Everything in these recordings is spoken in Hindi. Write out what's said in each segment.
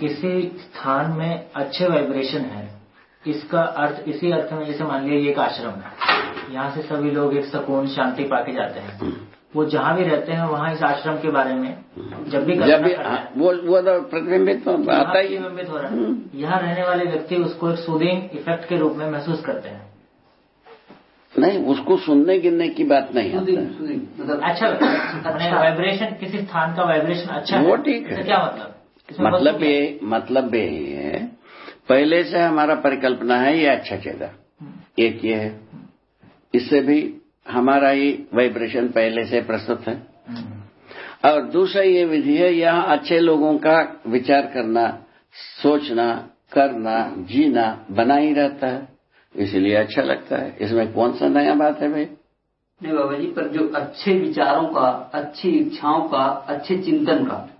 किसी स्थान में अच्छे वाइब्रेशन है इसका अर्थ इसी अर्थ में जैसे मान लिया ये एक आश्रम है यहाँ से सभी लोग एक सुकून शांति पाके जाते हैं। वो जहाँ भी रहते हैं वहाँ इस आश्रम के बारे में जब भी जब भी हाँ, वो वो तो प्रतिबिंबित तो आता ही प्रतिबिंबित हो रहा है। यहाँ रहने वाले व्यक्ति उसको एक सूदिंग इफ़ेक्ट के रूप में महसूस करते हैं। नहीं उसको सुनने गिनने की बात नहीं है मतलब अच्छा वाइब्रेशन किसी स्थान का वाइब्रेशन अच्छा वो ठीक है। क्या मतलब? मतलब ये मतलब ये है। पहले से हमारा परिकल्पना है ये अच्छा चलेगा एक ये है। इससे भी हमारा ये वाइब्रेशन पहले से प्रस्तुत है। है? हम्म, और दूसरा ये विधि है यहाँ अच्छे लोगों का विचार करना सोचना करना जीना बना ही रहता है। इसलिए अच्छा लगता है। इसमें कौन सा नया बात है भाई? नहीं बाबा जी पर जो अच्छे विचारों का अच्छी इच्छाओं का अच्छे चिंतन का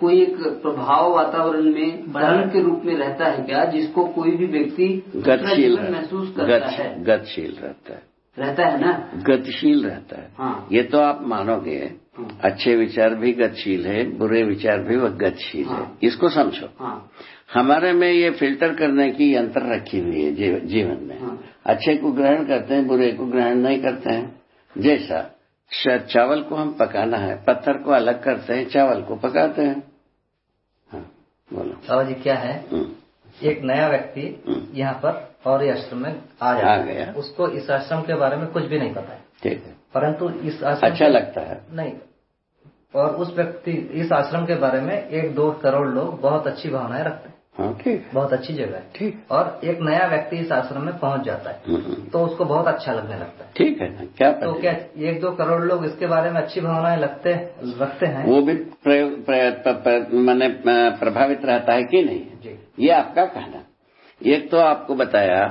कोई एक प्रभाव वातावरण में तरंग के रूप में रहता है क्या जिसको कोई भी व्यक्ति गतिशील महसूस करता है? गतिशील रहता है। रहता है ना? गतिशील रहता है। हाँ। ये तो आप मानोगे हाँ। अच्छे विचार भी गतिशील है बुरे विचार भी वह गतिशील है। हाँ। इसको समझो। हाँ। हमारे में ये फ़िल्टर करने की यंत्र रखी हुई है जीव- जीवन में। हाँ। अच्छे को ग्रहण करते हैं बुरे को ग्रहण नहीं करते हैं। जैसा चावल को हम पकाना है पत्थर को अलग करते हैं चावल को पकाते हैं। बाबा जी क्या है? हम्म, एक नया व्यक्ति हम्म। यहाँ पर और आश्रम में आ आ गया। उसको इस आश्रम के बारे में कुछ भी नहीं पता है। ठीक है। परंतु इस आश्रम अच्छा लगता है। नहीं। और उस व्यक्ति इस आश्रम के बारे में एक दो करोड़ लोग बहुत अच्छी भावनाएँ रखते हैं। हाँ ठीक। बहुत अच्छी जगह है। ठीक। और एक नया व्यक्ति इस आश्रम में पहुँच जाता है। हम्म, हम्म, तो उसको बहुत अच्छा लगने लगता है। ठीक है ना क्या तो क्या एक दो करोड़ लोग इसके बारे में अच्छी भावनाएँ लगते रखते हैं? वो भी मैंने प्रभावित रहता है कि नहीं? जी। ये आपका कहना। एक तो आपको बताया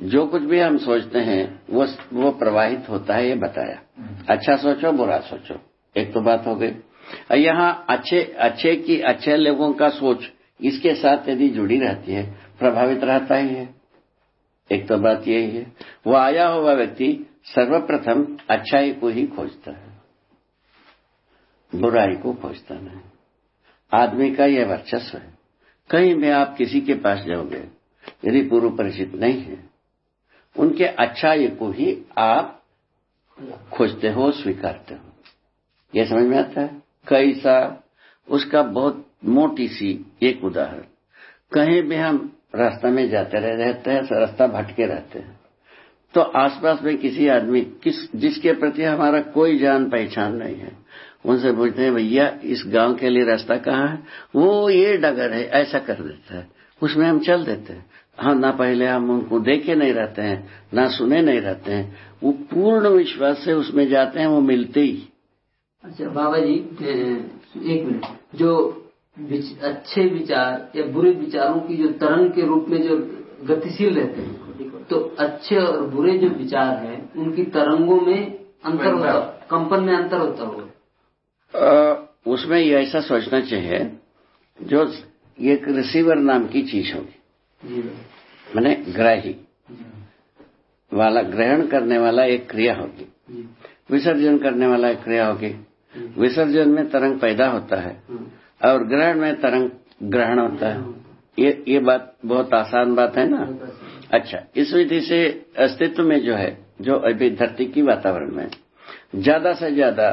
जो कुछ भी हम सोचते हैं वो वो प्रवाहित होता है ये बताया। अच्छा सोचो बुरा सोचो। एक तो बात हो गई। और यहाँ अच्छे अच्छे की अच्छे लोगों का सोच इसके साथ यदि जुड़ी रहती है, प्रभावित रहता ही है। एक तो बात यही है, वो आया हुआ व्यक्ति सर्वप्रथम अच्छाई को ही खोजता है, बुराई को खोजता नहीं। आदमी का यह वर्चस्व है, कहीं भी आप किसी के पास जाओगे, यदि पूर्व परिचित नहीं है, उनके अच्छाई को ही आप खोजते हो, स्वीकारते हो। यह समझ में आता है? कैसा उसका बहुत मोटी सी एक उदाहरण। कहीं भी हम रास्ता में जाते रह रहते हैं रास्ता भटके रहते हैं। तो आसपास में किसी आदमी, किस, जिसके प्रति हमारा कोई जान पहचान नहीं है, उनसे पूछते हैं, भैया, इस गाँव के लिए रास्ता कहाँ है? वो ये डगर है, ऐसा कर देता है। उसमें हम चल देते हैं। हाँ ना पहले हम उनको देखे नहीं रहते हैं, ना सुने नहीं रहते हैं। वो पूर्ण विश्वास से उसमें जाते हैं, वो मिलते ही। अच्छा बाबा जी एक मिनट। जो विच, अच्छे विचार या बुरे विचारों की जो तरंग के रूप में जो गतिशील रहते हैं तो अच्छे और बुरे जो विचार हैं उनकी तरंगों में अंतर होता कंपन में अंतर होता होगा। उसमें ये ऐसा सोचना चाहिए जो एक रिसीवर नाम की चीज़ होगी। मैंने ग्राही। वाला ग्रहण करने वाला एक क्रिया होगी। विसर्जन करने वाला एक क्रिया होगी। विसर्जन में तरंग पैदा होता है हाँ, और ग्रहण में तरंग ग्रहण होता है। ये ये बात बहुत आसान बात है ना? अच्छा इस विधि से अस्तित्व में जो है जो अभी धरती की वातावरण में ज़्यादा से ज़्यादा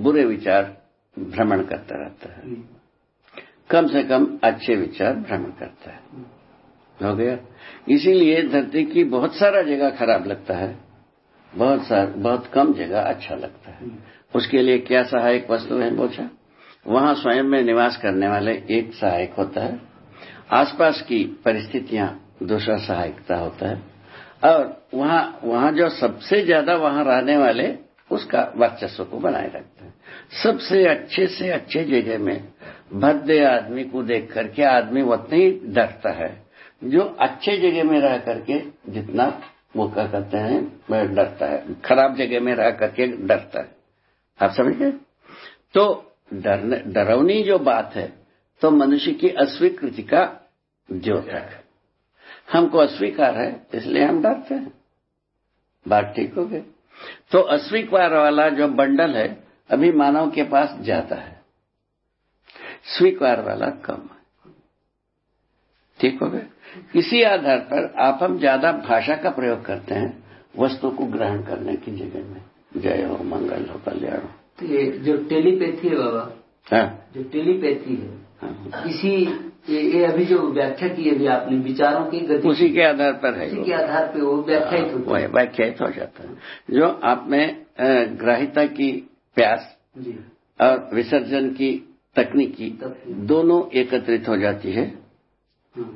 बुरे विचार भ्रमण करता रहता है। कम से कम अच्छे विचार भ्रमण करता है। हो गया? इसीलिए धरती की बहुत सारा जगह खराब लगता है। बहुत सार बहुत कम जगह अच्छा लगता है। उसके लिए क्या सहायक वस्तु है? बोझा वहाँ स्वयं में निवास करने वाले एक सहायक होता है। आसपास की परिस्थितियाँ दूसरा सहायकता होता है। और वहाँ वहाँ जो सबसे ज़्यादा वहाँ रहने वाले, उसका वर्चस्व को बनाए रखते हैं। सबसे अच्छे से अच्छे जगह में भद्दे आदमी को देख करके आदमी उतना ही डरता है, जो अच्छे जगह में रह करके जितना वो क्या कहते हैं, डरता है। खराब जगह में रह करके डरता है। आप समझ गए? तो डरवनी जो बात है तो मनुष्य की अस्वीकृति का द्योतक है। हमको अस्वीकार है, इसलिए हम डरते हैं। बात ठीक हो गई। तो अस्वीकार वाला जो बंडल है, अभी मानव के पास ज़्यादा है। स्वीकार वाला कम है। ठीक हो गए इसी आधार पर आप हम ज़्यादा भाषा का प्रयोग करते हैं, वस्तु को ग्रहण करने की जगह में। जय हो मंगल हो कल्याण हो। तो ये जो टेलीपैथी है बाबा हाँ, जो टेलीपैथी है हाँ। इसी ये, ये अभी जो व्याख्या की अभी आपने विचारों की गति उसी के आधार पर है उसी के आधार पे वो व्याख्यायित होती वही व्याख्यात हो जाता है। जो आप में ग्राहिता की प्यास जी। और विसर्जन की तकनीकी। दोनों एकत्रित हो जाती है। हाँ,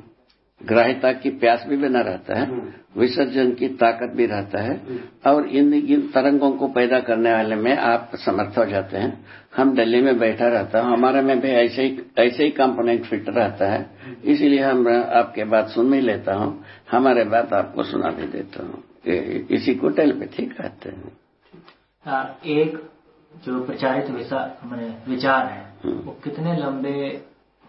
ग्राहिता की प्यास भी बना रहता है हम्म। विसर्जन की ताकत भी रहता है हम्म। और इन इन तरंगों को पैदा करने वाले में आप समर्थ हो जाते हैं हम दिल्ली में बैठा रहता हूँ हमारे में भी ऐसे ही ऐसे ही कंपोनेंट फिट रहता है इसीलिए हम आपके बात सुन भी लेता हूँ हमारे बात आपको सुना भी देता हूँ इसी को टेलीपैथी कहते हैं हाँ, एक जो प्रचारित विचार है हम्म। वो कितने लंबे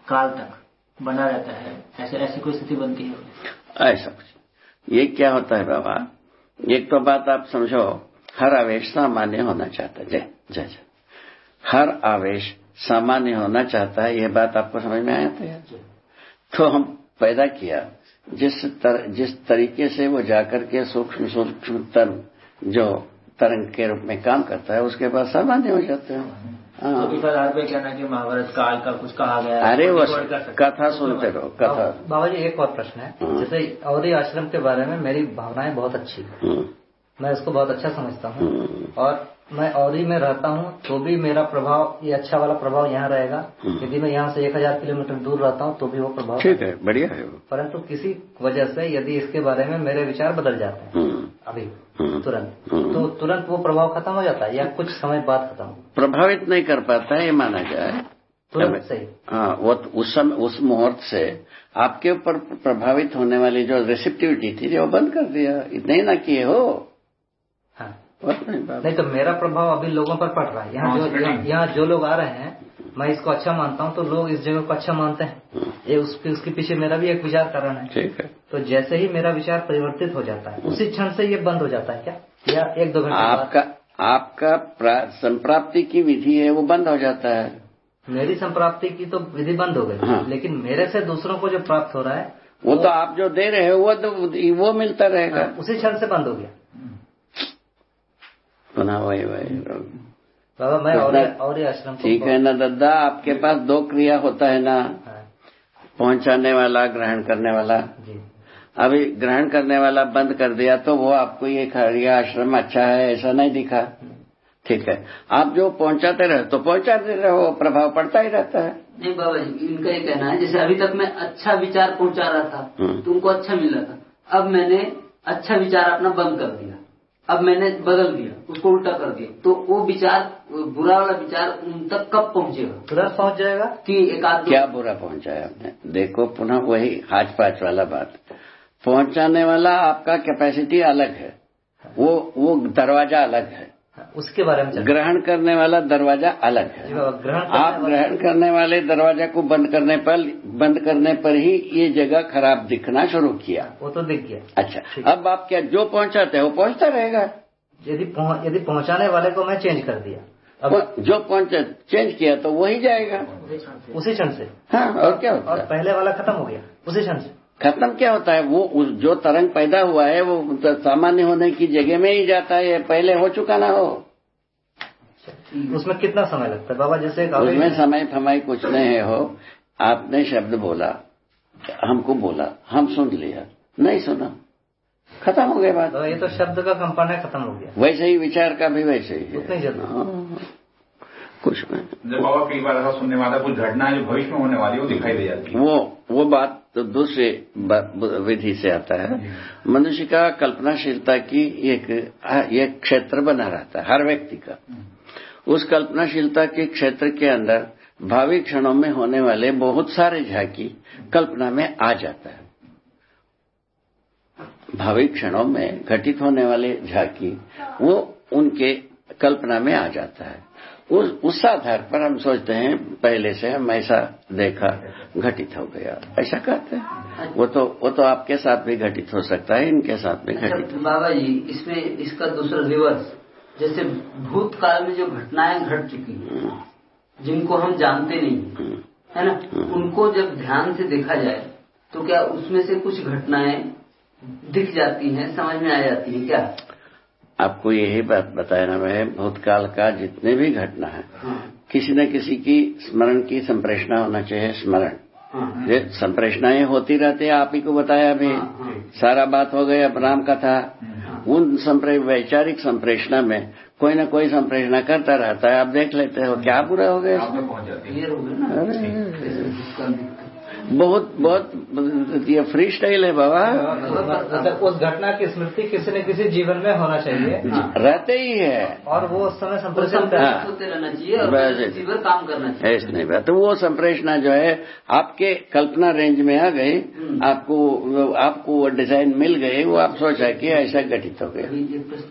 काल तक बना रहता है। ऐसे ऐसी कोई स्थिति बनती है? ऐसा कुछ ये क्या होता है बाबा? एक तो बात आप समझो हर आवेश सामान्य होना चाहता है। जय जय जय। हर आवेश सामान्य होना चाहता है ये बात आपको समझ में आया था तो हम पैदा किया। जिस तर, जिस तरीके से वो जाकर के सूक्ष्म सूक्ष्म तन जो तरंग के रूप में काम करता है उसके बाद सामान्य हो जाते हैं। तो हाँ। इस आधार पे कहना कि महाभारत काल का कुछ कहा गया अरे वो हैं। कथा सुनते रहो कथा। बाबा जी एक और प्रश्न है। हाँ। जैसे अवधि आश्रम के बारे में मेरी भावनाएँ बहुत अच्छी है। हम्म, मैं इसको बहुत अच्छा समझता हूँ। और मैं अवधि में रहता हूँ तो भी मेरा प्रभाव ये अच्छा वाला प्रभाव यहाँ रहेगा। यदि मैं यहाँ से एक हज़ार किलोमीटर दूर रहता हूँ तो भी वो प्रभाव ठीक है बढ़िया है परंतु किसी वजह से यदि इसके बारे में मेरे विचार बदल जाते हैं। अभी हम्म। तुरंत। हम्म। तो तुरंत वो प्रभाव खत्म हो जाता है या कुछ समय बाद खत्म? प्रभावित नहीं कर पाता है ये माना जाए तुरंत सही। हाँ वो तो उस समय उस मुहूर्त से आपके ऊपर प्रभावित होने वाली जो रिसिप्टिविटी थी वो बंद कर दिया। इतना ही ना किए हो। हाँ। नहीं नहीं तो मेरा प्रभाव अभी लोगों पर पड़ रहा है। यहाँ जो यहाँ यहाँ जो लोग आ रहे हैं मैं इसको अच्छा मानता हूँ तो लोग इस जगह को अच्छा मानते हैं। ये उसके उसके पीछे मेरा भी एक विचार कारण है। ठीक है। तो जैसे ही मेरा विचार परिवर्तित हो जाता है उसी क्षण से ये बंद हो जाता है क्या? या एक दो घंटे आपका आपका संप्राप्ति की विधि है वो बंद हो जाता है। मेरी संप्राप्ति की तो विधि बंद हो गई। हाँ। लेकिन मेरे से दूसरों को जो प्राप्त हो रहा है वो तो आप जो दे रहे हो वो तो वो मिलता रहेगा। उसी क्षण से बंद हो गया। पुनः वही वही बाबा मैं और और आश्रम ठीक है ना दादा आपके पास दो क्रिया होता है ना। हाँ, पहुँचाने वाला ग्रहण करने वाला। जी। अभी ग्रहण करने वाला बंद कर दिया तो वो आपको ये खड़िया आश्रम अच्छा है ऐसा नहीं दिखा। ठीक है। आप जो पहुंचाते रहे तो पहुंचाते रहो प्रभाव पड़ता ही रहता है। नहीं बाबा जी इनका ये कहना है जैसे अभी तक मैं अच्छा विचार पहुँचा रहा था हम्म। तुमको अच्छा मिल रहा था अब मैंने अच्छा विचार अपना बंद कर दिया। अब मैंने बदल दिया उसको उल्टा कर दिया। तो वो विचार बुरा वाला विचार उन तक कब पहुंचेगा? तुरंत पहुँच जाएगा? कि एक आध क्या बुरा पहुँचाया आपने देखो पुनः वही हाथ पाच वाला बात। पहुँचाने वाला आपका कैपेसिटी अलग है। वो वो दरवाज़ा अलग है हाँ, उसके बारे में ग्रहण करने वाला दरवाज़ा अलग है। ग्रहण आप ग्रहण करने वाले दरवाज़ा को बंद करने पर बंद करने पर ही ये जगह खराब दिखना शुरू किया। वो तो दिख गया। अच्छा अब आप क्या जो पहुंचाते हैं वो पहुँचता रहेगा? यदि पहुं- यदि पहुँचाने वाले को मैं चेंज कर दिया अब जो पहुँचा चेंज किया तो वही जाएगा। उसी क्षण से। हाँ और क्या होता और पहले वाला खत्म हो गया उसी क्षण से। खत्म क्या होता है? वो उस जो तरंग पैदा हुआ है वो तो सामान्य होने की जगह में ही जाता है पहले हो चुका ना हो। उसमें कितना समय लगता है? बाबा जैसे उसमें समय फमाई कुछ नहीं है हो। आपने शब्द बोला हमको बोला हम सुन लिया नहीं सुना। खत्म हो गया बात। तो ये तो शब्द का कंपन है खत्म हो गया। वैसे ही विचार का भी वैसे ही है। हाँ, कुछ नहीं। जब बाबा कई बार ऐसा सुनने है कुछ घटनाएँ जो भविष्य में होने वाली है वो दिखाई दे जाती है। वो वो बात तो दूसरे विधि से आता है। मनुष्य का कल्पनाशीलता की एक एक क्षेत्र बना रहता है हर व्यक्ति का। उस कल्पनाशीलता के क्षेत्र के अंदर भावी क्षणों में होने वाले बहुत सारे झांकी कल्पना में आ जाता है। भावी क्षणों में घटित होने वाले झांकी वो उनके कल्पना में आ जाता है। उस उस आधार पर हम सोचते हैं पहले से हम ऐसा देखा घटित हो गया। ऐसा कहते हैं। वो तो वो तो आपके साथ भी घटित हो सकता है इनके साथ भी घटित अच्छा बाबा जी इसमें इसका दूसरा रिवर्स जैसे भूतकाल में जो घटनाएँ घट चुकी हैं जिनको हम जानते नहीं हम्म, है ना? उनको जब ध्यान से देखा जाए तो क्या उसमें से कुछ घटनाएँ दिख जाती हैं समझ में आ जाती है क्या? आपको यही बात बताया ना मैं भूतकाल का जितने भी घटना है हाँ। किसी न किसी की स्मरण की संप्रेषणा होना चाहिए स्मरण। हाँ। संप्रेषणाएँ होती रहती है आप ही को बताया अभी। हाँ। सारा बात हो गई अब राम कथा। उन संप्रे वैचारिक संप्रेषणा में कोई न कोई संप्रेषणा करता रहता है आप देख लेते हो क्या बुरा हो गया आप बहुत बहुत ये फ्री स्टाइल है बाबा। मतलब उस घटना की स्मृति किसी न किसी जीवन में होना चाहिए। रहते ही है। और वो उस समय संप्रेषण। होते रहना चाहिए और काम करना चाहिए। ऐसे नहीं बात तो वो संप्रेषणा जो है आपके कल्पना रेंज में आ गई। हम्म। आपको आपको वो डिज़ाइन मिल गई वो आप सोचा कि ऐसा घटित हो गया।